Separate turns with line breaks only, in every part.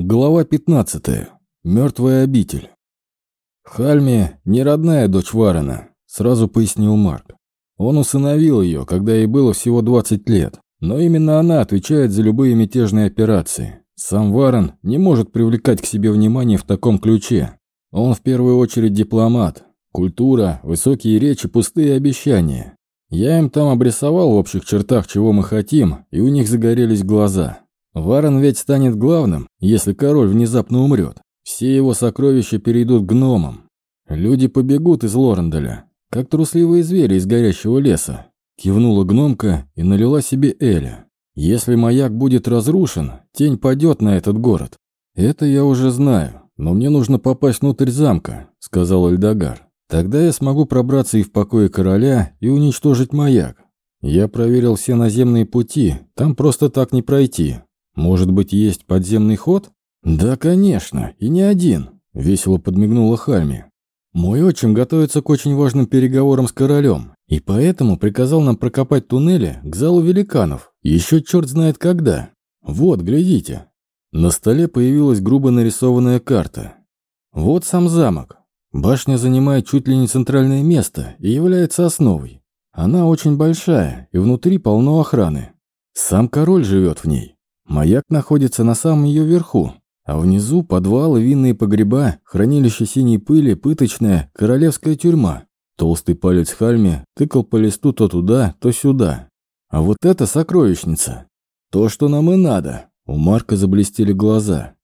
Глава 15. Мертвая обитель. Хальми не родная дочь Варена, сразу пояснил Марк. Он усыновил ее, когда ей было всего 20 лет. Но именно она отвечает за любые мятежные операции. Сам Варен не может привлекать к себе внимание в таком ключе. Он в первую очередь дипломат. Культура, высокие речи, пустые обещания. Я им там обрисовал в общих чертах, чего мы хотим, и у них загорелись глаза. Варен ведь станет главным, если король внезапно умрет. Все его сокровища перейдут гномам. Люди побегут из Лоренделя, как трусливые звери из горящего леса. Кивнула гномка и налила себе Эля. Если маяк будет разрушен, тень падет на этот город. Это я уже знаю, но мне нужно попасть внутрь замка, сказал Эльдогар. Тогда я смогу пробраться и в покое короля и уничтожить маяк. Я проверил все наземные пути, там просто так не пройти. Может быть, есть подземный ход? Да, конечно, и не один, весело подмигнула Хальми. Мой отчим готовится к очень важным переговорам с королем, и поэтому приказал нам прокопать туннели к залу великанов. Еще черт знает когда. Вот, глядите. На столе появилась грубо нарисованная карта. Вот сам замок. Башня занимает чуть ли не центральное место и является основой. Она очень большая, и внутри полно охраны. Сам король живет в ней. Маяк находится на самом ее верху, а внизу подвалы, винные погреба, хранилище синей пыли, пыточная, королевская тюрьма. Толстый палец Хальми тыкал по листу то туда, то сюда. А вот это сокровищница. То, что нам и надо. У Марка заблестели глаза.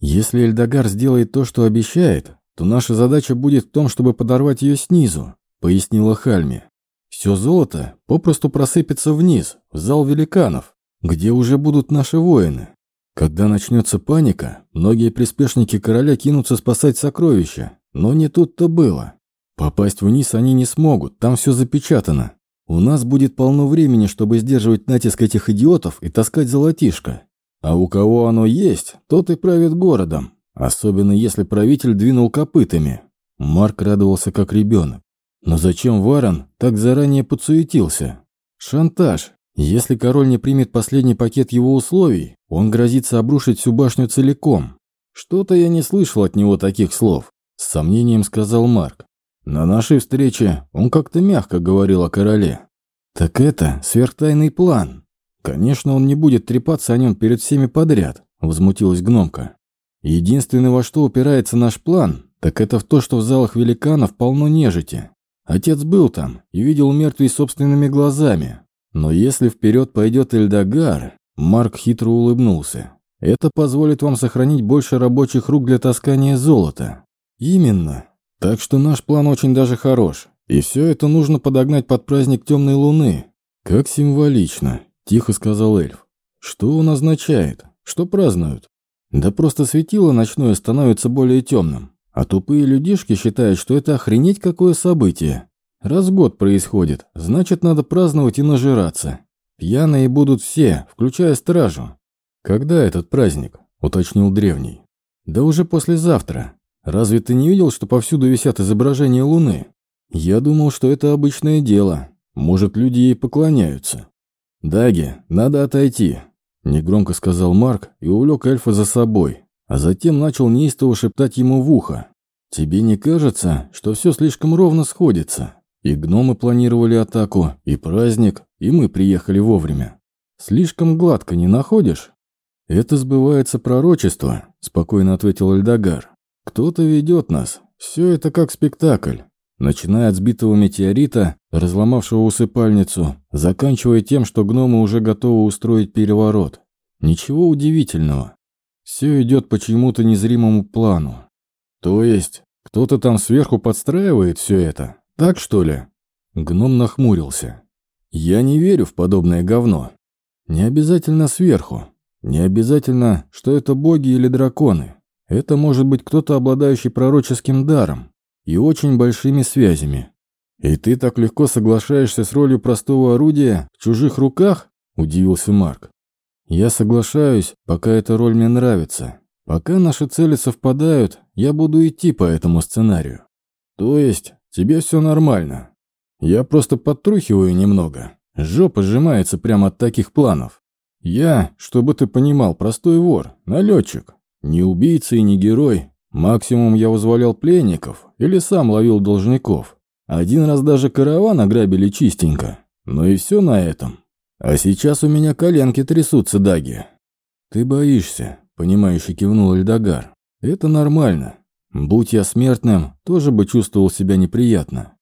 Если Эльдогар сделает то, что обещает, то наша задача будет в том, чтобы подорвать ее снизу, пояснила Хальми. Все золото попросту просыпется вниз, в зал великанов. Где уже будут наши воины? Когда начнется паника, многие приспешники короля кинутся спасать сокровища, но не тут-то было. Попасть вниз они не смогут, там все запечатано. У нас будет полно времени, чтобы сдерживать натиск этих идиотов и таскать золотишко. А у кого оно есть, тот и правит городом. Особенно если правитель двинул копытами. Марк радовался как ребенок. Но зачем Варон так заранее подсуетился? Шантаж. Если король не примет последний пакет его условий, он грозится обрушить всю башню целиком. Что-то я не слышал от него таких слов, с сомнением сказал Марк. На нашей встрече он как-то мягко говорил о короле. Так это сверхтайный план. Конечно, он не будет трепаться о нем перед всеми подряд, возмутилась гномка. Единственное, во что упирается наш план, так это в то, что в залах великанов полно нежити. Отец был там и видел мертвей собственными глазами, но если вперед пойдет Эльдогар, Марк хитро улыбнулся. Это позволит вам сохранить больше рабочих рук для таскания золота. Именно. Так что наш план очень даже хорош. И все это нужно подогнать под праздник темной луны. Как символично, тихо сказал эльф. Что он означает? Что празднуют? Да просто светило ночное становится более темным. А тупые людишки считают, что это охренеть какое событие. Раз в год происходит, значит, надо праздновать и нажираться. Пьяные будут все, включая стражу. Когда этот праздник? уточнил древний. Да уже послезавтра. Разве ты не видел, что повсюду висят изображения Луны? Я думал, что это обычное дело. Может, люди ей поклоняются. Даги, надо отойти, негромко сказал Марк и увлек эльфа за собой, а затем начал неистово шептать ему в ухо. Тебе не кажется, что все слишком ровно сходится? И гномы планировали атаку, и праздник, и мы приехали вовремя. Слишком гладко не находишь? Это сбывается пророчество, спокойно ответил Эльдогар. Кто-то ведет нас. Все это как спектакль. Начиная от сбитого метеорита, разломавшего усыпальницу, заканчивая тем, что гномы уже готовы устроить переворот. Ничего удивительного. Все идет по чьему-то незримому плану. То есть, кто-то там сверху подстраивает все это? Так что ли?» Гном нахмурился. «Я не верю в подобное говно. Не обязательно сверху. Не обязательно, что это боги или драконы. Это может быть кто-то, обладающий пророческим даром и очень большими связями. И ты так легко соглашаешься с ролью простого орудия в чужих руках?» – удивился Марк. «Я соглашаюсь, пока эта роль мне нравится. Пока наши цели совпадают, я буду идти по этому сценарию. То есть Тебе все нормально. Я просто подтрухиваю немного. Жопа сжимается прямо от таких планов. Я, чтобы ты понимал, простой вор, налетчик. Не убийца и не герой. Максимум я вызволял пленников или сам ловил должников. Один раз даже караван ограбили чистенько. Но и все на этом. А сейчас у меня коленки трясутся, Даги. Ты боишься, понимающе кивнул Эльдогар. Это нормально. Будь я смертным, тоже бы чувствовал себя неприятно.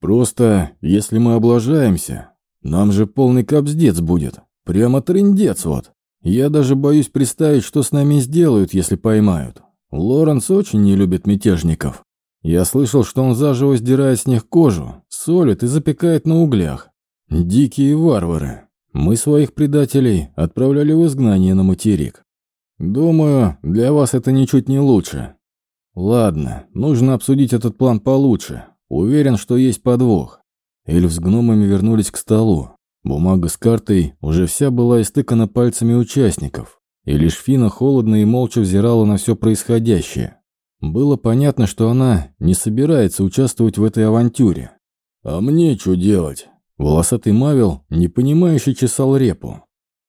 Просто, если мы облажаемся, нам же полный капздец будет. Прямо трындец вот. Я даже боюсь представить, что с нами сделают, если поймают. Лоренс очень не любит мятежников. Я слышал, что он заживо сдирает с них кожу, солит и запекает на углях. Дикие варвары. Мы своих предателей отправляли в изгнание на материк. Думаю, для вас это ничуть не лучше. Ладно, нужно обсудить этот план получше. Уверен, что есть подвох. Эльф с гномами вернулись к столу. Бумага с картой уже вся была истыкана пальцами участников, и лишь Фина холодно и молча взирала на все происходящее. Было понятно, что она не собирается участвовать в этой авантюре. «А мне что делать?» Волосатый Мавил, непонимающе чесал репу.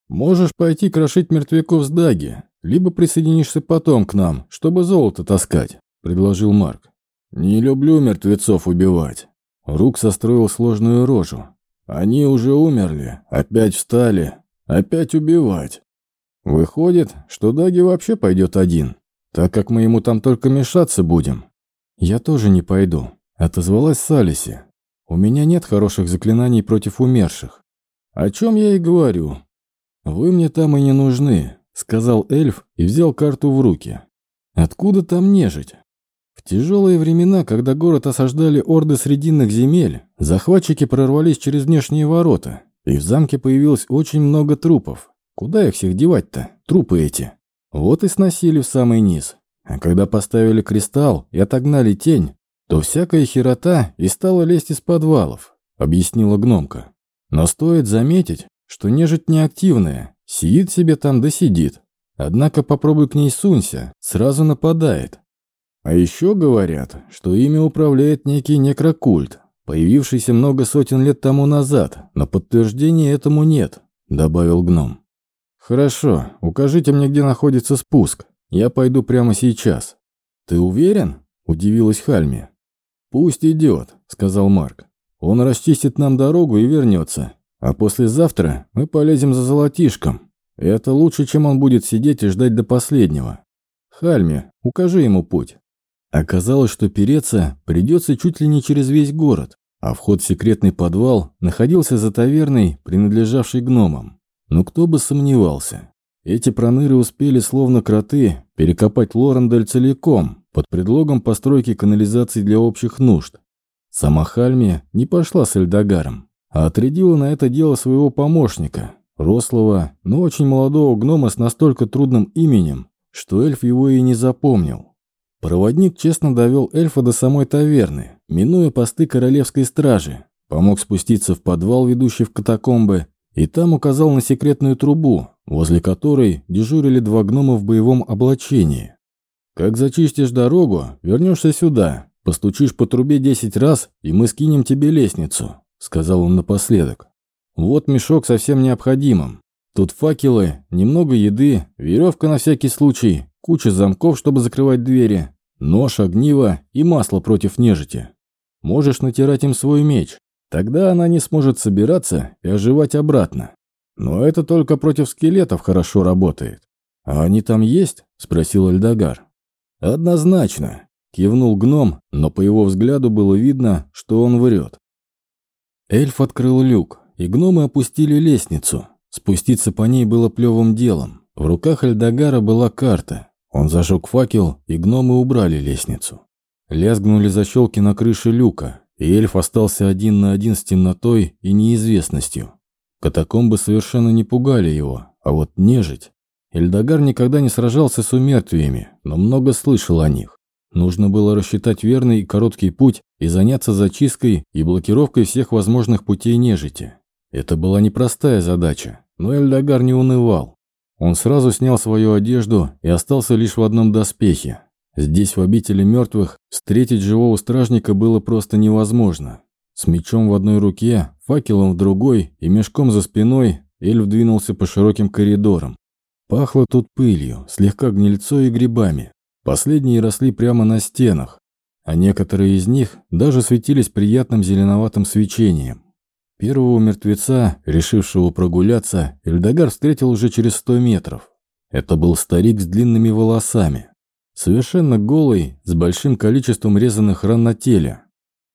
«Можешь пойти крошить мертвяков с Даги, либо присоединишься потом к нам, чтобы золото таскать», — предложил Марк. «Не люблю мертвецов убивать». Рук состроил сложную рожу, они уже умерли, опять встали, опять убивать. Выходит, что Даги вообще пойдет один, так как мы ему там только мешаться будем. Я тоже не пойду, отозвалась Салиси. У меня нет хороших заклинаний против умерших. О чем я и говорю. Вы мне там и не нужны, сказал эльф и взял карту в руки. Откуда там нежить? В тяжелые времена, когда город осаждали орды срединных земель, захватчики прорвались через внешние ворота, и в замке появилось очень много трупов. Куда их всех девать-то, трупы эти? Вот и сносили в самый низ. А когда поставили кристалл и отогнали тень, то всякая херота и стала лезть из подвалов, объяснила гномка. Но стоит заметить, что нежить неактивная, сидит себе там да сидит. Однако попробуй к ней сунься, сразу нападает. А еще говорят, что ими управляет некий некрокульт, появившийся много сотен лет тому назад, но подтверждения этому нет», — добавил гном. «Хорошо, укажите мне, где находится спуск. Я пойду прямо сейчас». «Ты уверен?» — удивилась Хальми. «Пусть идет», — сказал Марк. «Он расчистит нам дорогу и вернется. А послезавтра мы полезем за золотишком. Это лучше, чем он будет сидеть и ждать до последнего. Хальми, укажи ему путь». Оказалось, что переться придется чуть ли не через весь город, а вход в секретный подвал находился за таверной, принадлежавшей гномам. Но кто бы сомневался. Эти проныры успели, словно кроты, перекопать Лорендель целиком, под предлогом постройки канализации для общих нужд. Сама Хальми не пошла с Эльдагаром, а отрядила на это дело своего помощника, рослого, но очень молодого гнома с настолько трудным именем, что эльф его и не запомнил. Проводник честно довел эльфа до самой таверны, минуя посты королевской стражи, помог спуститься в подвал, ведущий в катакомбы, и там указал на секретную трубу, возле которой дежурили два гнома в боевом облачении. «Как зачистишь дорогу, вернешься сюда, постучишь по трубе десять раз, и мы скинем тебе лестницу», — сказал он напоследок. «Вот мешок со всем необходимым. Тут факелы, немного еды, веревка на всякий случай, куча замков, чтобы закрывать двери, Нож, огниво и масло против нежити. Можешь натирать им свой меч. Тогда она не сможет собираться и оживать обратно. Но это только против скелетов хорошо работает. «А они там есть?» – спросил Эльдогар. «Однозначно», – кивнул гном, но по его взгляду было видно, что он врет. Эльф открыл люк, и гномы опустили лестницу. Спуститься по ней было плевым делом. В руках Эльдогара была карта. Он зажег факел, и гномы убрали лестницу. Лязгнули защелки на крыше люка, и эльф остался один на один с темнотой и неизвестностью. Катакомбы совершенно не пугали его, а вот нежить. Эльдогар никогда не сражался с умертвиями, но много слышал о них. Нужно было рассчитать верный и короткий путь и заняться зачисткой и блокировкой всех возможных путей нежити. Это была непростая задача, но Эльдогар не унывал. Он сразу снял свою одежду и остался лишь в одном доспехе. Здесь, в обители мертвых, встретить живого стражника было просто невозможно. С мечом в одной руке, факелом в другой и мешком за спиной эльф двинулся по широким коридорам. Пахло тут пылью, слегка гнильцой и грибами. Последние росли прямо на стенах, а некоторые из них даже светились приятным зеленоватым свечением. Первого мертвеца, решившего прогуляться, Эльдогар встретил уже через сто метров. Это был старик с длинными волосами, совершенно голый, с большим количеством резаных ран на теле.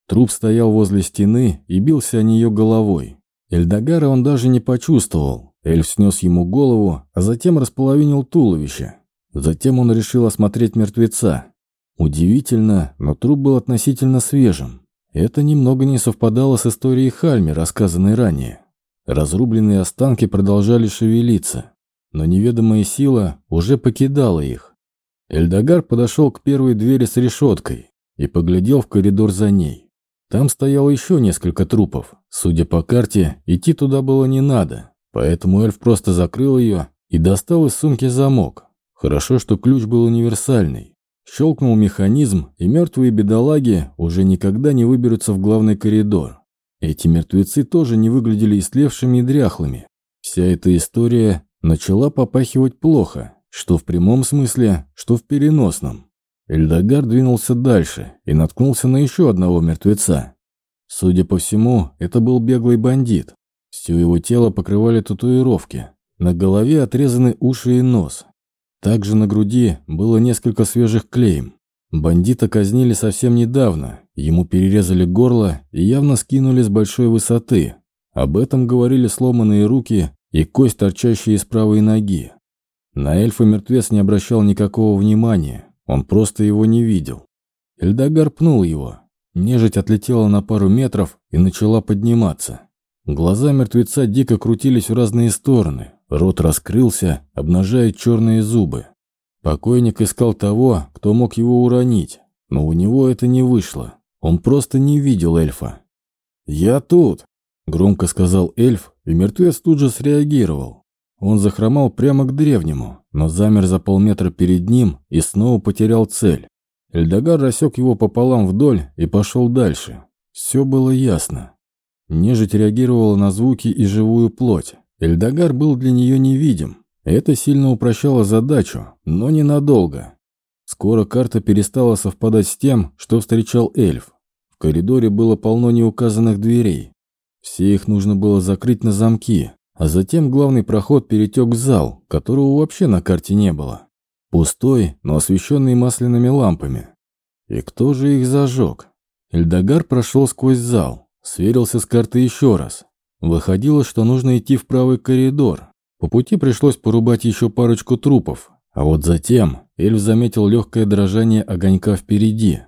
Труп стоял возле стены и бился о нее головой. Эльдогара он даже не почувствовал. Эльф снес ему голову, а затем располовинил туловище. Затем он решил осмотреть мертвеца. Удивительно, но труп был относительно свежим. Это немного не совпадало с историей Хальми, рассказанной ранее. Разрубленные останки продолжали шевелиться, но неведомая сила уже покидала их. Эльдогар подошел к первой двери с решеткой и поглядел в коридор за ней. Там стояло еще несколько трупов. Судя по карте, идти туда было не надо, поэтому эльф просто закрыл ее и достал из сумки замок. Хорошо, что ключ был универсальный. Щелкнул механизм, и мертвые бедолаги уже никогда не выберутся в главный коридор. Эти мертвецы тоже не выглядели истлевшими и дряхлыми. Вся эта история начала попахивать плохо, что в прямом смысле, что в переносном. Эльдогар двинулся дальше и наткнулся на еще одного мертвеца. Судя по всему, это был беглый бандит. Все его тело покрывали татуировки. На голове отрезаны уши и нос. Также на груди было несколько свежих клейм. Бандита казнили совсем недавно, ему перерезали горло и явно скинули с большой высоты. Об этом говорили сломанные руки и кость, торчащая из правой ноги. На эльфа мертвец не обращал никакого внимания, он просто его не видел. Эльдогар пнул его. Нежить отлетела на пару метров и начала подниматься. Глаза мертвеца дико крутились в разные стороны. Рот раскрылся, обнажая черные зубы. Покойник искал того, кто мог его уронить, но у него это не вышло. Он просто не видел эльфа. «Я тут!» – громко сказал эльф, и мертвец тут же среагировал. Он захромал прямо к древнему, но замер за полметра перед ним и снова потерял цель. Эльдогар рассек его пополам вдоль и пошел дальше. Все было ясно. Нежить реагировала на звуки и живую плоть. Эльдогар был для нее невидим. Это сильно упрощало задачу, но ненадолго. Скоро карта перестала совпадать с тем, что встречал эльф. В коридоре было полно неуказанных дверей. Все их нужно было закрыть на замки, а затем главный проход перетек в зал, которого вообще на карте не было. Пустой, но освещенный масляными лампами. И кто же их зажег? Эльдогар прошел сквозь зал, сверился с картой еще раз. Выходило, что нужно идти в правый коридор. По пути пришлось порубать еще парочку трупов, а вот затем эльф заметил легкое дрожание огонька впереди.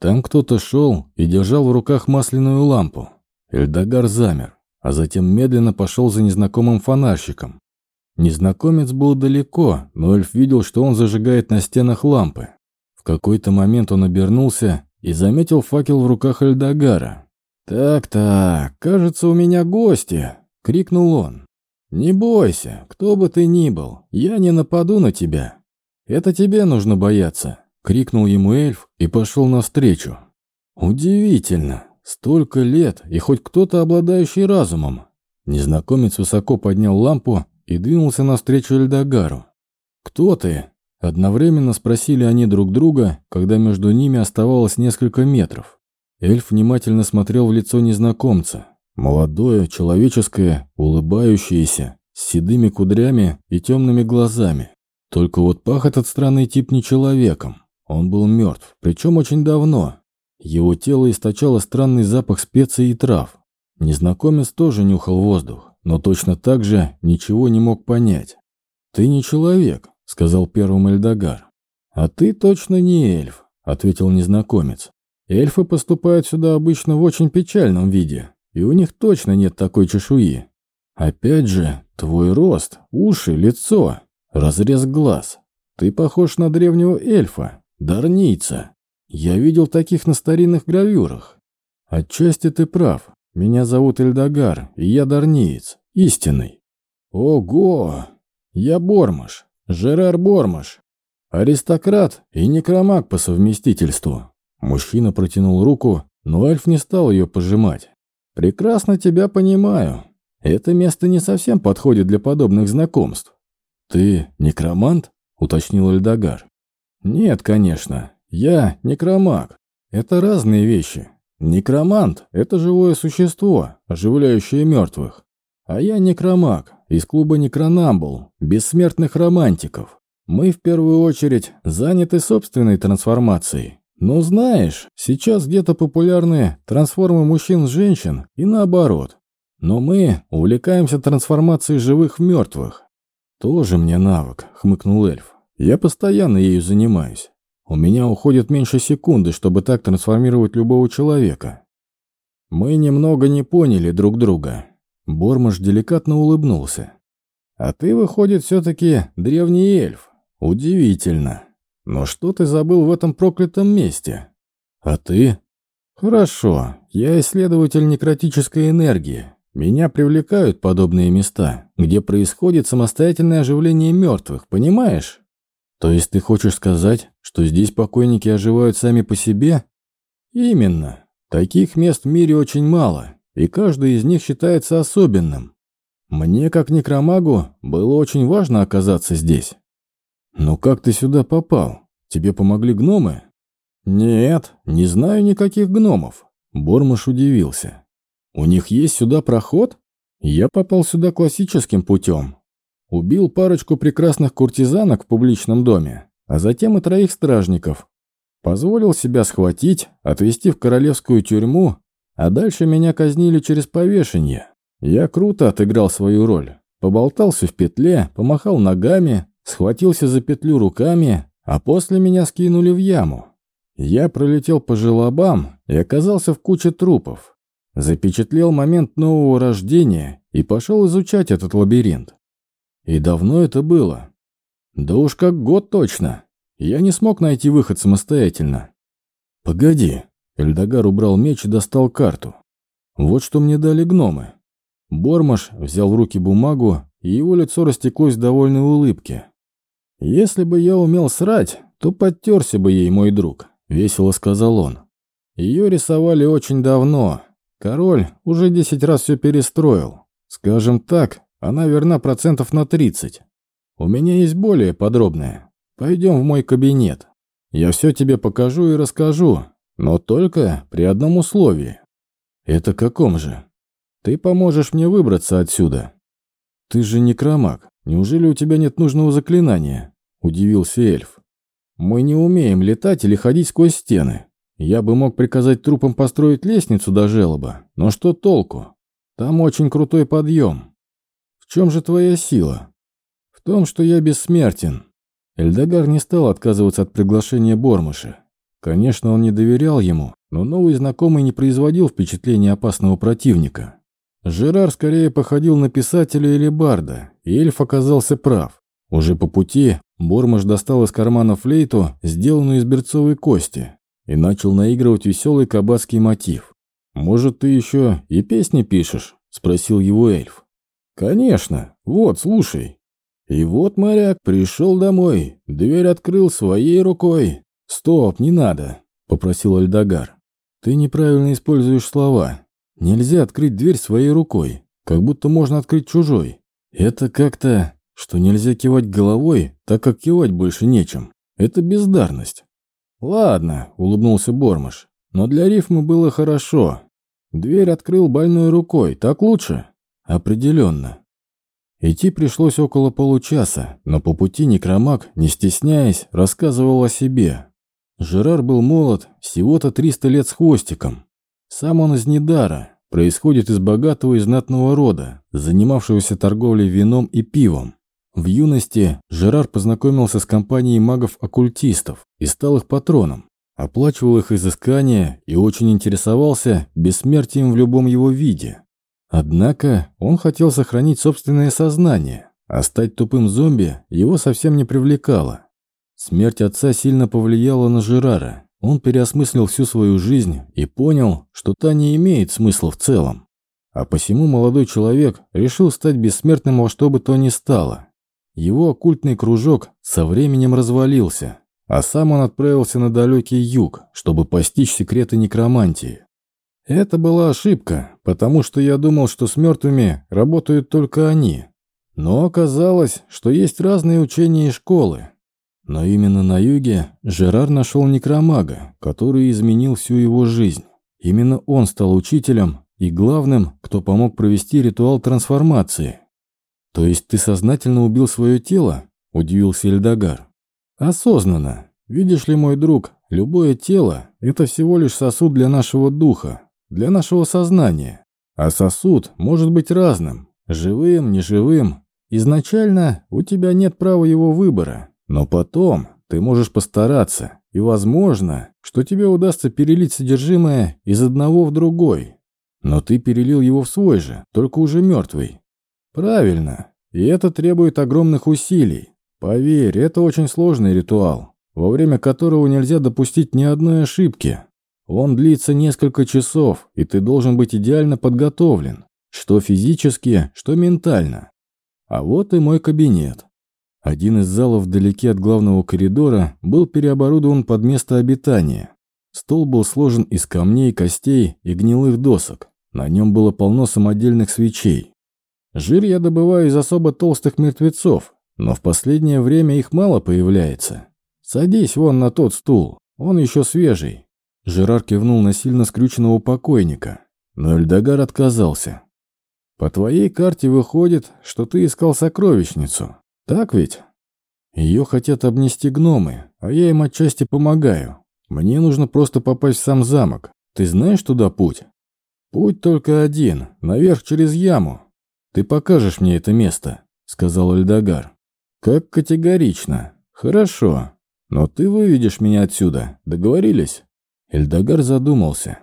Там кто-то шел и держал в руках масляную лампу. Эльдогар замер а затем медленно пошел за незнакомым фонарщиком. Незнакомец был далеко, но эльф видел, что он зажигает на стенах лампы. В какой-то момент он обернулся и заметил факел в руках Эльдогара. «Так-так, кажется, у меня гости!» — крикнул он. «Не бойся, кто бы ты ни был, я не нападу на тебя. Это тебе нужно бояться!» — крикнул ему эльф и пошел навстречу. «Удивительно! Столько лет, и хоть кто-то, обладающий разумом. Незнакомец высоко поднял лампу и двинулся навстречу Эльдагару. «Кто ты?» Одновременно спросили они друг друга, когда между ними оставалось несколько метров. Эльф внимательно смотрел в лицо незнакомца. Молодое, человеческое, улыбающееся, с седыми кудрями и темными глазами. Только вот пах этот странный тип не человеком. Он был мертв, причем очень давно, его тело источало странный запах специй и трав. Незнакомец тоже нюхал воздух, но точно так же ничего не мог понять. «Ты не человек», — сказал первым Эльдогар. «А ты точно не эльф», — ответил незнакомец. «Эльфы поступают сюда обычно в очень печальном виде, и у них точно нет такой чешуи. Опять же, твой рост, уши, лицо, разрез глаз. Ты похож на древнего эльфа, дарнийца. Я видел таких на старинных гравюрах. Отчасти ты прав. Меня зовут Эльдогар, и я дарниец, истинный. Ого! Я Бормаш, Жерар Бормаш. Аристократ и некромаг по совместительству. Мужчина протянул руку, но эльф не стал ее пожимать. «Прекрасно тебя понимаю. Это место не совсем подходит для подобных знакомств. «Ты некромант?» — уточнил Эльдогар. «Нет, конечно. Я некромаг. Это разные вещи. Некромант – это живое существо, оживляющее мертвых. А я некромаг, из клуба Некронамбул, бессмертных романтиков. Мы в первую очередь заняты собственной трансформацией. Но знаешь, сейчас где-то популярны трансформы мужчин-женщин и наоборот. Но мы увлекаемся трансформацией живых в мертвых. Тоже мне навык, хмыкнул эльф. Я постоянно ею занимаюсь. У меня уходит меньше секунды, чтобы так трансформировать любого человека. Мы немного не поняли друг друга. Бормаш деликатно улыбнулся. А ты, выходит, все-таки древний эльф. Удивительно. Но что ты забыл в этом проклятом месте? А ты? Хорошо, я исследователь некротической энергии. Меня привлекают подобные места, где происходит самостоятельное оживление мертвых, понимаешь? То есть ты хочешь сказать, что здесь покойники оживают сами по себе? Именно. Таких мест в мире очень мало, и каждый из них считается особенным. Мне, как некромагу, было очень важно оказаться здесь. Но как ты сюда попал? Тебе помогли гномы? Нет, не знаю никаких гномов. Бормыш удивился. У них есть сюда проход? Я попал сюда классическим путем, Убил парочку прекрасных куртизанок в публичном доме, а затем и троих стражников. Позволил себя схватить, отвезти в королевскую тюрьму, а дальше меня казнили через повешение. Я круто отыграл свою роль. Поболтался в петле, помахал ногами, схватился за петлю руками, а после меня скинули в яму. Я пролетел по желобам и оказался в куче трупов. Запечатлел момент нового рождения и пошел изучать этот лабиринт. И давно это было? Да уж как год точно. Я не смог найти выход самостоятельно. Погоди. Эльдогар убрал меч и достал карту. Вот что мне дали гномы. Бормаш взял в руки бумагу, и его лицо растеклось в довольной улыбке. «Если бы я умел срать, то подтерся бы ей, мой друг», — весело сказал он. Ее рисовали очень давно. Король уже десять раз все перестроил. Скажем так, она верна процентов на 30. У меня есть более подробная. Пойдем в мой кабинет. Я все тебе покажу и расскажу, но только при одном условии. Это каком же? Ты поможешь мне выбраться отсюда. Ты же не кромак. Неужели у тебя нет нужного заклинания? Удивился эльф. Мы не умеем летать или ходить сквозь стены. Я бы мог приказать трупам построить лестницу до желоба, но что толку? Там очень крутой подъем. В чем же твоя сила? В том, что я бессмертен. Эльдогар не стал отказываться от приглашения Бормыша. Конечно, он не доверял ему, но новый знакомый не производил впечатления опасного противника. Жерар скорее походил на писателя или барда, и эльф оказался прав. Уже по пути Бормыш достал из кармана флейту, сделанную из берцовой кости, и начал наигрывать веселый кабацкий мотив. «Может, ты еще и песни пишешь?» – спросил его эльф. «Конечно. Вот, слушай». И вот моряк пришел домой, дверь открыл своей рукой. «Стоп, не надо», — попросил Альдагар. «Ты неправильно используешь слова. Нельзя открыть дверь своей рукой, как будто можно открыть чужой. Это как-то, что нельзя кивать головой, так как кивать больше нечем. Это бездарность». «Ладно», — улыбнулся Бормаш, — «но для рифмы было хорошо. Дверь открыл больной рукой, так лучше?» Определенно. Идти пришлось около получаса, но по пути некромаг, не стесняясь, рассказывал о себе. Жерар был молод, всего-то 300 лет с хвостиком. Сам он из Недара, происходит из богатого и знатного рода, занимавшегося торговлей вином и пивом. В юности Жерар познакомился с компанией магов-оккультистов и стал их патроном, оплачивал их изыскания и очень интересовался бессмертием в любом его виде. Однако он хотел сохранить собственное сознание, а стать тупым зомби его совсем не привлекало. Смерть отца сильно повлияла на Жерара. Он переосмыслил всю свою жизнь и понял, что та не имеет смысла в целом. А посему молодой человек решил стать бессмертным во что бы то ни стало. Его оккультный кружок со временем развалился, а сам он отправился на далекий юг, чтобы постичь секреты некромантии. Это была ошибка, потому что я думал, что с мертвыми работают только они. Но оказалось, что есть разные учения и школы. Но именно на юге Жерар нашел некромага, который изменил всю его жизнь. Именно он стал учителем и главным, кто помог провести ритуал трансформации. «То есть ты сознательно убил свое тело?» – удивился Эльдогар. «Осознанно. Видишь ли, мой друг, любое тело – это всего лишь сосуд для нашего духа, для нашего сознания. А сосуд может быть разным – живым, неживым. Изначально у тебя нет права его выбора, но потом ты можешь постараться, и возможно, что тебе удастся перелить содержимое из одного в другой. Но ты перелил его в свой же, только уже мертвый. Правильно. И это требует огромных усилий. Поверь, это очень сложный ритуал, во время которого нельзя допустить ни одной ошибки. Он длится несколько часов, и ты должен быть идеально подготовлен, что физически, что ментально. А вот и мой кабинет. Один из залов вдалеке от главного коридора был переоборудован под место обитания. Стол был сложен из камней, костей и гнилых досок. На нем было полно самодельных свечей. Жир я добываю из особо толстых мертвецов, но в последнее время их мало появляется. Садись вон на тот стул, он еще свежий. Жерар кивнул на сильно скрюченного покойника, но Эльдогар отказался. По твоей карте выходит, что ты искал сокровищницу. Так ведь? Ее хотят обнести гномы, а я им отчасти помогаю. Мне нужно просто попасть в сам замок. Ты знаешь туда путь? Путь только один, наверх через яму. Ты покажешь мне это место, сказал Эльдогар. Как категорично. Хорошо. Но ты выведешь меня отсюда. Договорились? Эльдогар задумался.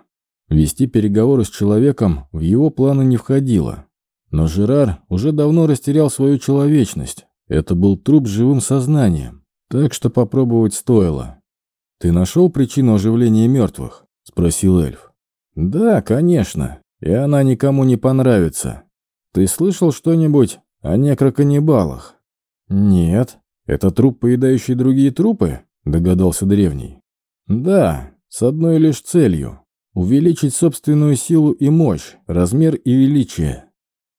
Вести переговоры с человеком в его планы не входило. Но Жерар уже давно растерял свою человечность. Это был труп с живым сознанием, так что попробовать стоило. «Ты нашел причину оживления мертвых?» – спросил эльф. «Да, конечно, и она никому не понравится. Ты слышал что-нибудь о некроканнибалах?» «Нет. Это труп, поедающий другие трупы?» – догадался древний. «Да, с одной лишь целью – увеличить собственную силу и мощь, размер и величие.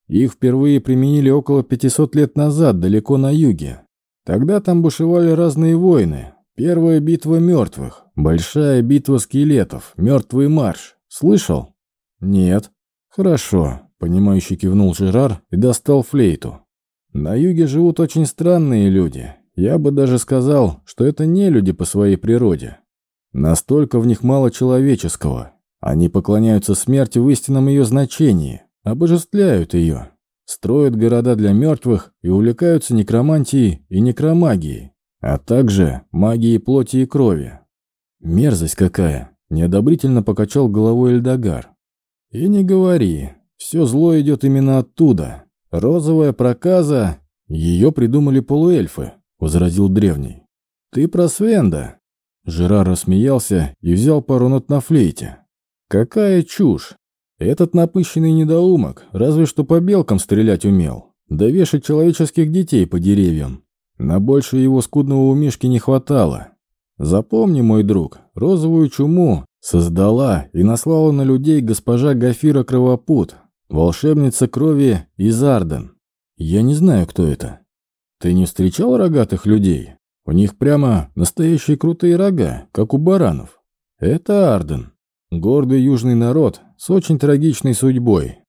Их впервые применили около 500 лет назад, далеко на юге. Тогда там бушевали разные войны. Первая битва мертвых, большая битва скелетов, мертвый марш. Слышал? Нет. Хорошо, понимающий кивнул Жерар и достал флейту. На юге живут очень странные люди. Я бы даже сказал, что это не люди по своей природе. Настолько в них мало человеческого. Они поклоняются смерти в истинном ее значении обожествляют ее, строят города для мертвых и увлекаются некромантией и некромагией, а также магией плоти и крови. Мерзость какая! Неодобрительно покачал головой Эльдогар. И не говори, все зло идет именно оттуда. Розовая проказа, ее придумали полуэльфы, возразил древний. Ты про Свенда. Жерар рассмеялся и взял пару нот на флейте. Какая чушь! Этот напыщенный недоумок разве что по белкам стрелять умел, да вешать человеческих детей по деревьям. На больше его скудного умишки не хватало. Запомни, мой друг, розовую чуму создала и наслала на людей госпожа Гафира Кровопут, волшебница крови из Арден. Я не знаю, кто это. Ты не встречал рогатых людей? У них прямо настоящие крутые рога, как у баранов. Это Арден. Гордый южный народ с очень трагичной судьбой.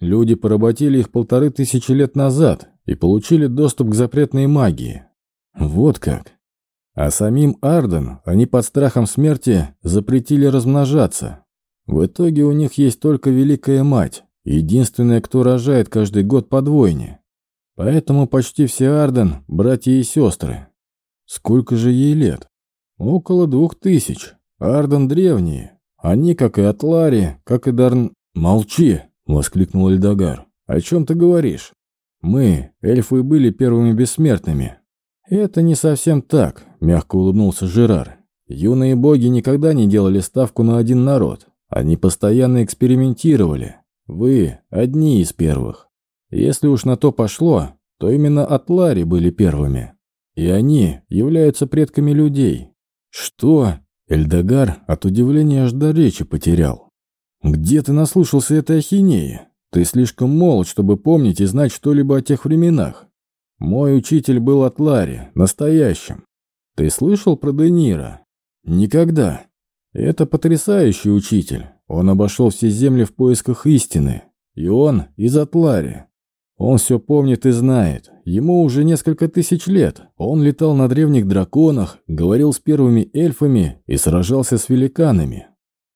Люди поработили их полторы тысячи лет назад и получили доступ к запретной магии. Вот как. А самим Арден они под страхом смерти запретили размножаться. В итоге у них есть только Великая Мать, единственная, кто рожает каждый год по двойне. Поэтому почти все Арден – братья и сестры. Сколько же ей лет? Около двух тысяч. Арден древние, они, как и Атлари, как и Дарн... «Молчи!» — воскликнул Эльдогар. «О чем ты говоришь? Мы, эльфы, были первыми бессмертными». «Это не совсем так», — мягко улыбнулся Жерар. «Юные боги никогда не делали ставку на один народ. Они постоянно экспериментировали. Вы одни из первых. Если уж на то пошло, то именно Атлари были первыми. И они являются предками людей». «Что?» Эльдогар от удивления аж до речи потерял. «Где ты наслушался этой ахинеи? Ты слишком молод, чтобы помнить и знать что-либо о тех временах. Мой учитель был от Лари, настоящим. Ты слышал про Денира? Никогда. Это потрясающий учитель. Он обошел все земли в поисках истины. И он из Атлари. Он все помнит и знает. Ему уже несколько тысяч лет. Он летал на древних драконах, говорил с первыми эльфами и сражался с великанами.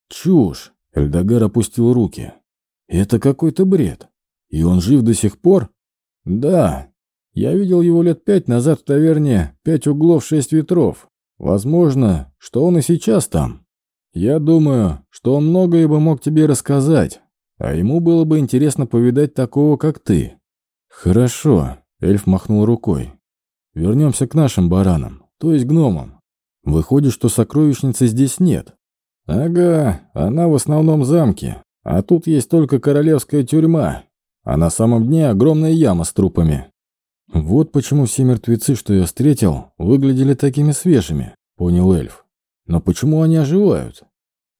Чушь. Эльдогар опустил руки. Это какой-то бред. И он жив до сих пор? Да. Я видел его лет пять назад в таверне «Пять углов, шесть ветров». Возможно, что он и сейчас там. Я думаю, что он многое бы мог тебе рассказать, а ему было бы интересно повидать такого, как ты. Хорошо, эльф махнул рукой. Вернемся к нашим баранам, то есть гномам. Выходит, что сокровищницы здесь нет. Ага, она в основном замке, а тут есть только королевская тюрьма, а на самом дне огромная яма с трупами. Вот почему все мертвецы, что я встретил, выглядели такими свежими, понял эльф. Но почему они оживают?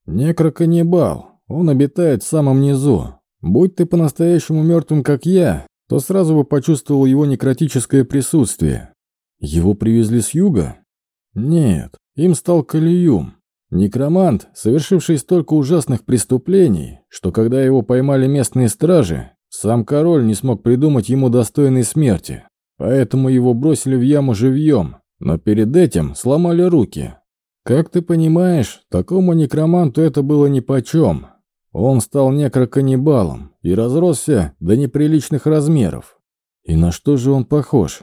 Некроканнибал. Он обитает в самом низу. Будь ты по-настоящему мертвым, как я, то сразу бы почувствовал его некротическое присутствие. Его привезли с юга? Нет, им стал Калиюм. Некромант, совершивший столько ужасных преступлений, что когда его поймали местные стражи, сам король не смог придумать ему достойной смерти. Поэтому его бросили в яму живьем, но перед этим сломали руки. Как ты понимаешь, такому некроманту это было нипочем. Он стал некроканнибалом и разросся до неприличных размеров. И на что же он похож?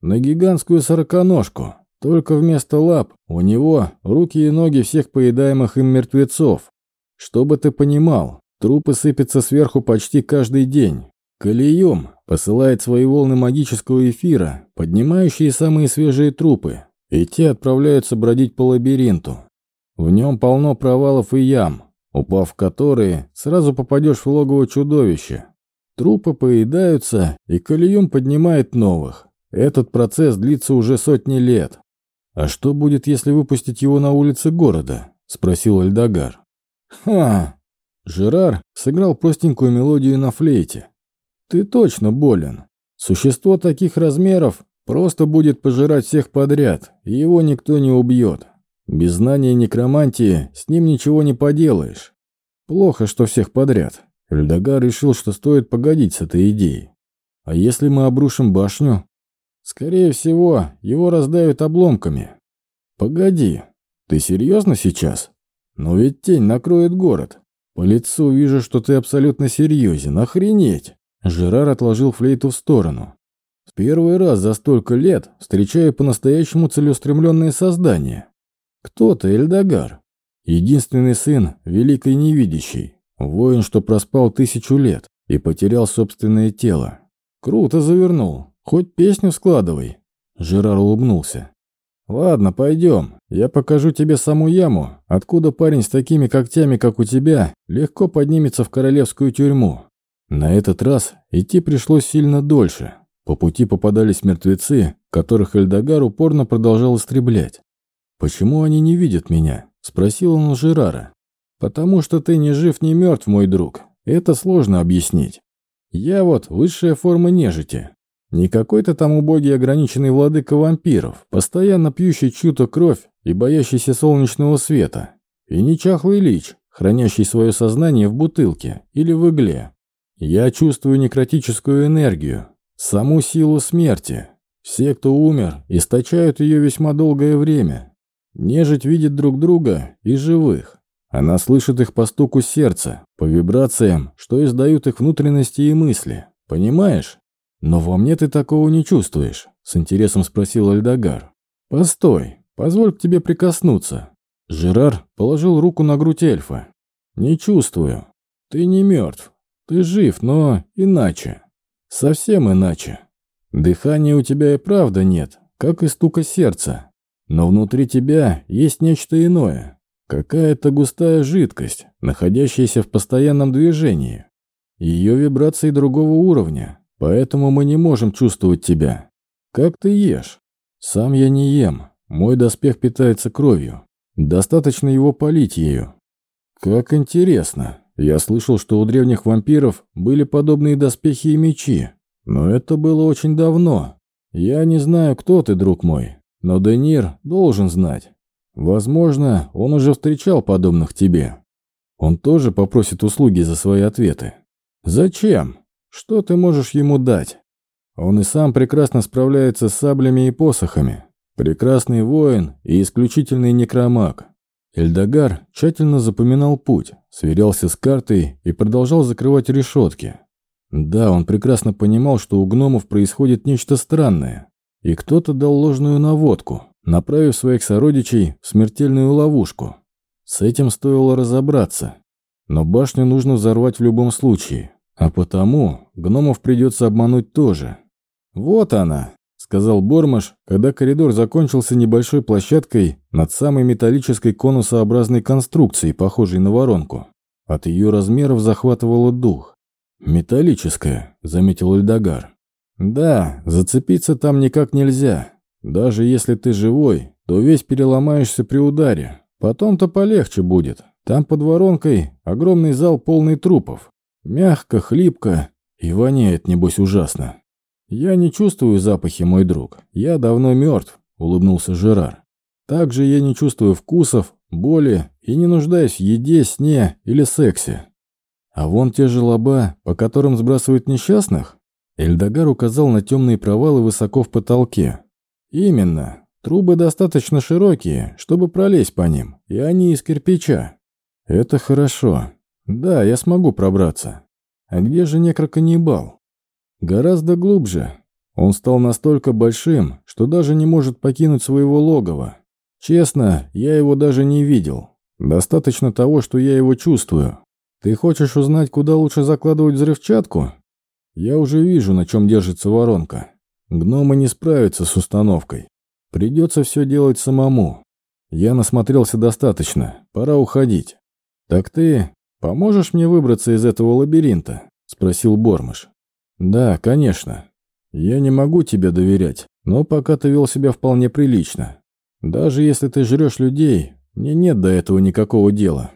На гигантскую сороконожку, только вместо лап у него руки и ноги всех поедаемых им мертвецов. Чтобы ты понимал, трупы сыпятся сверху почти каждый день. Калиюм посылает свои волны магического эфира, поднимающие самые свежие трупы, и те отправляются бродить по лабиринту. В нем полно провалов и ям, упав в которые, сразу попадешь в логово чудовища. Трупы поедаются, и Калиюм поднимает новых. Этот процесс длится уже сотни лет. «А что будет, если выпустить его на улицы города?» – спросил Эльдогар. «Ха!» Жерар сыграл простенькую мелодию на флейте. Ты точно болен. Существо таких размеров просто будет пожирать всех подряд, и его никто не убьет. Без знания некромантии с ним ничего не поделаешь. Плохо, что всех подряд. Эльдогар решил, что стоит погодить с этой идеей. А если мы обрушим башню? Скорее всего, его раздавят обломками. Погоди, ты серьезно сейчас? Но ведь тень накроет город. По лицу вижу, что ты абсолютно серьезен. Охренеть! Жерар отложил флейту в сторону. В первый раз за столько лет встречаю по-настоящему целеустремленное создание. Кто-то Эльдогар. Единственный сын Великой Невидящей. Воин, что проспал тысячу лет и потерял собственное тело. Круто завернул. Хоть песню складывай. Жерар улыбнулся. «Ладно, пойдем. Я покажу тебе саму яму, откуда парень с такими когтями, как у тебя, легко поднимется в королевскую тюрьму. На этот раз идти пришлось сильно дольше. По пути попадались мертвецы, которых Эльдогар упорно продолжал истреблять. «Почему они не видят меня?» – спросил он у Жерара. «Потому что ты ни жив, ни мертв, мой друг. Это сложно объяснить. Я вот высшая форма нежити. Не какой-то там убогий ограниченный владыка вампиров, постоянно пьющий чью-то кровь и боящийся солнечного света. И не чахлый лич, хранящий свое сознание в бутылке или в игле. Я чувствую некротическую энергию, саму силу смерти. Все, кто умер, источают ее весьма долгое время. Нежить видит друг друга и живых. Она слышит их по стуку сердца, по вибрациям, что издают их внутренности и мысли. Понимаешь? Но во мне ты такого не чувствуешь, с интересом спросил Альдагар. Постой, позволь к тебе прикоснуться. Жерар положил руку на грудь эльфа. Не чувствую. Ты не мертв. Ты жив, но иначе. Совсем иначе. Дыхания у тебя и правда нет, как и стука сердца. Но внутри тебя есть нечто иное. Какая-то густая жидкость, находящаяся в постоянном движении. Ее вибрации другого уровня, поэтому мы не можем чувствовать тебя. Как ты ешь? Сам я не ем. Мой доспех питается кровью. Достаточно его полить ею. Как интересно. Я слышал, что у древних вампиров были подобные доспехи и мечи, но это было очень давно. «Я не знаю, кто ты, друг мой, но Денир должен знать. Возможно, он уже встречал подобных тебе. Он тоже попросит услуги за свои ответы. Зачем? Что ты можешь ему дать? Он и сам прекрасно справляется с саблями и посохами. Прекрасный воин и исключительный некромаг. Эльдогар тщательно запоминал путь, сверялся с картой и продолжал закрывать решетки. Да, он прекрасно понимал, что у гномов происходит нечто странное, и кто-то дал ложную наводку, направив своих сородичей в смертельную ловушку. С этим стоило разобраться. Но башню нужно взорвать в любом случае, а потому гномов придется обмануть тоже. «Вот она», — сказал Бормаш, когда коридор закончился небольшой площадкой над самой металлической конусообразной конструкцией, похожей на воронку. От ее размеров захватывало дух. «Металлическая», — заметил Эльдогар. «Да, зацепиться там никак нельзя. Даже если ты живой, то весь переломаешься при ударе. Потом-то полегче будет. Там под воронкой огромный зал полный трупов. Мягко, хлипко и воняет, небось, ужасно. Я не чувствую запахи, мой друг. Я давно мертв, улыбнулся Жерар. Также я не чувствую вкусов, боли и не нуждаюсь в еде, сне или сексе. А вон те же лоба, по которым сбрасывают несчастных? Эльдогар указал на темные провалы высоко в потолке. «Именно. Трубы достаточно широкие, чтобы пролезть по ним, и они из кирпича. Это хорошо. Да, я смогу пробраться. А где же некроканнибал? Гораздо глубже. Он стал настолько большим, что даже не может покинуть своего логова. Честно, я его даже не видел. Достаточно того, что я его чувствую. Ты хочешь узнать, куда лучше закладывать взрывчатку? Я уже вижу, на чем держится воронка. Гномы не справятся с установкой. Придется все делать самому. Я насмотрелся достаточно. Пора уходить. Так ты поможешь мне выбраться из этого лабиринта? Спросил Бормыш. Да, конечно. Я не могу тебе доверять, но пока ты вел себя вполне прилично. Даже если ты жрешь людей, мне нет до этого никакого дела.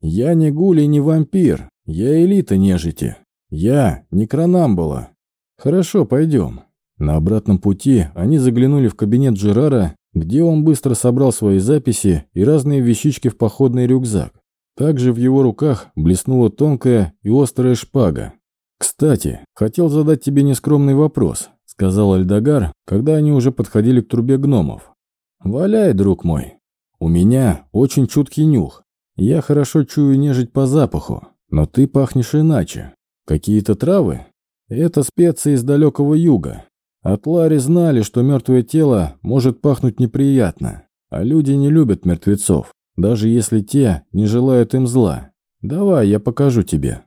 Я не гуль и не вампир. Я элита нежити. Я не кронамбула. Хорошо, пойдем. На обратном пути они заглянули в кабинет Джерара, где он быстро собрал свои записи и разные вещички в походный рюкзак. Также в его руках блеснула тонкая и острая шпага. «Кстати, хотел задать тебе нескромный вопрос», — сказал Альдагар, когда они уже подходили к трубе гномов. «Валяй, друг мой. У меня очень чуткий нюх. Я хорошо чую нежить по запаху, но ты пахнешь иначе. Какие-то травы? Это специи из далекого юга. Атлари знали, что мертвое тело может пахнуть неприятно, а люди не любят мертвецов, даже если те не желают им зла. Давай, я покажу тебе».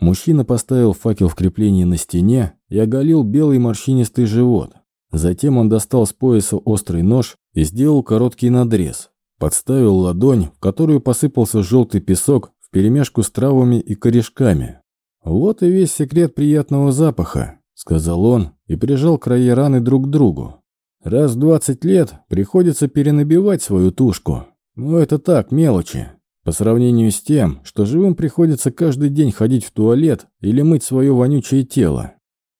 Мужчина поставил факел в креплении на стене и оголил белый морщинистый живот. Затем он достал с пояса острый нож и сделал короткий надрез. Подставил ладонь, в которую посыпался желтый песок вперемешку с травами и корешками. Вот и весь секрет приятного запаха сказал он и прижал края раны друг к другу. Раз в двадцать лет приходится перенабивать свою тушку. Но это так, мелочи. По сравнению с тем, что живым приходится каждый день ходить в туалет или мыть свое вонючее тело.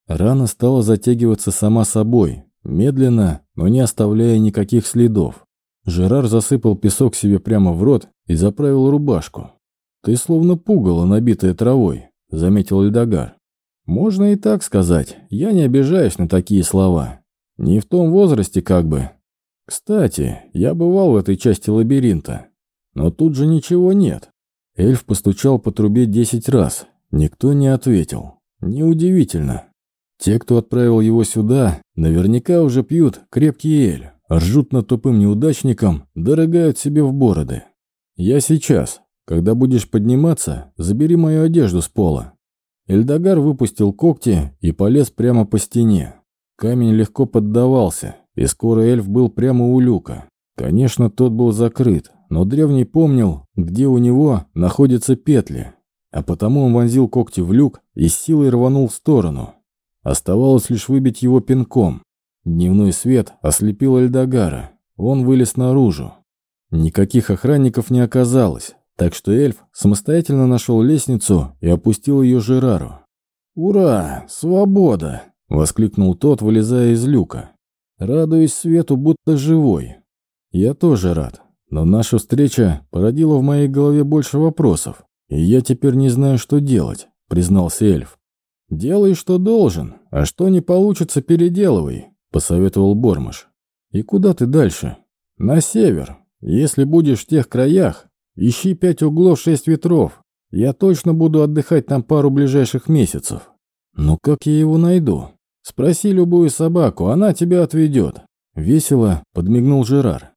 Рана стала затягиваться сама собой, медленно, но не оставляя никаких следов. Жерар засыпал песок себе прямо в рот и заправил рубашку. «Ты словно пугало, набитое травой», — заметил Эльдогар. Можно и так сказать. Я не обижаюсь на такие слова. Не в том возрасте как бы. Кстати, я бывал в этой части лабиринта. Но тут же ничего нет. Эльф постучал по трубе десять раз. Никто не ответил. Неудивительно. Те, кто отправил его сюда, наверняка уже пьют крепкий эль, ржут над тупым неудачником, дорогают себе в бороды. Я сейчас. Когда будешь подниматься, забери мою одежду с пола. Эльдогар выпустил когти и полез прямо по стене. Камень легко поддавался, и скоро эльф был прямо у люка. Конечно, тот был закрыт, но древний помнил, где у него находятся петли, а потому он вонзил когти в люк и с силой рванул в сторону. Оставалось лишь выбить его пинком. Дневной свет ослепил Эльдогара. Он вылез наружу. Никаких охранников не оказалось, так что эльф самостоятельно нашел лестницу и опустил ее Жерару. «Ура! Свобода!» — воскликнул тот, вылезая из люка. Радуюсь свету, будто живой. Я тоже рад. Но наша встреча породила в моей голове больше вопросов, и я теперь не знаю, что делать, признался эльф. «Делай, что должен, а что не получится, переделывай», — посоветовал Бормыш. «И куда ты дальше?» «На север. Если будешь в тех краях, ищи пять углов, шесть ветров. Я точно буду отдыхать там пару ближайших месяцев». «Ну как я его найду?» «Спроси любую собаку, она тебя отведет». Весело подмигнул Жерар.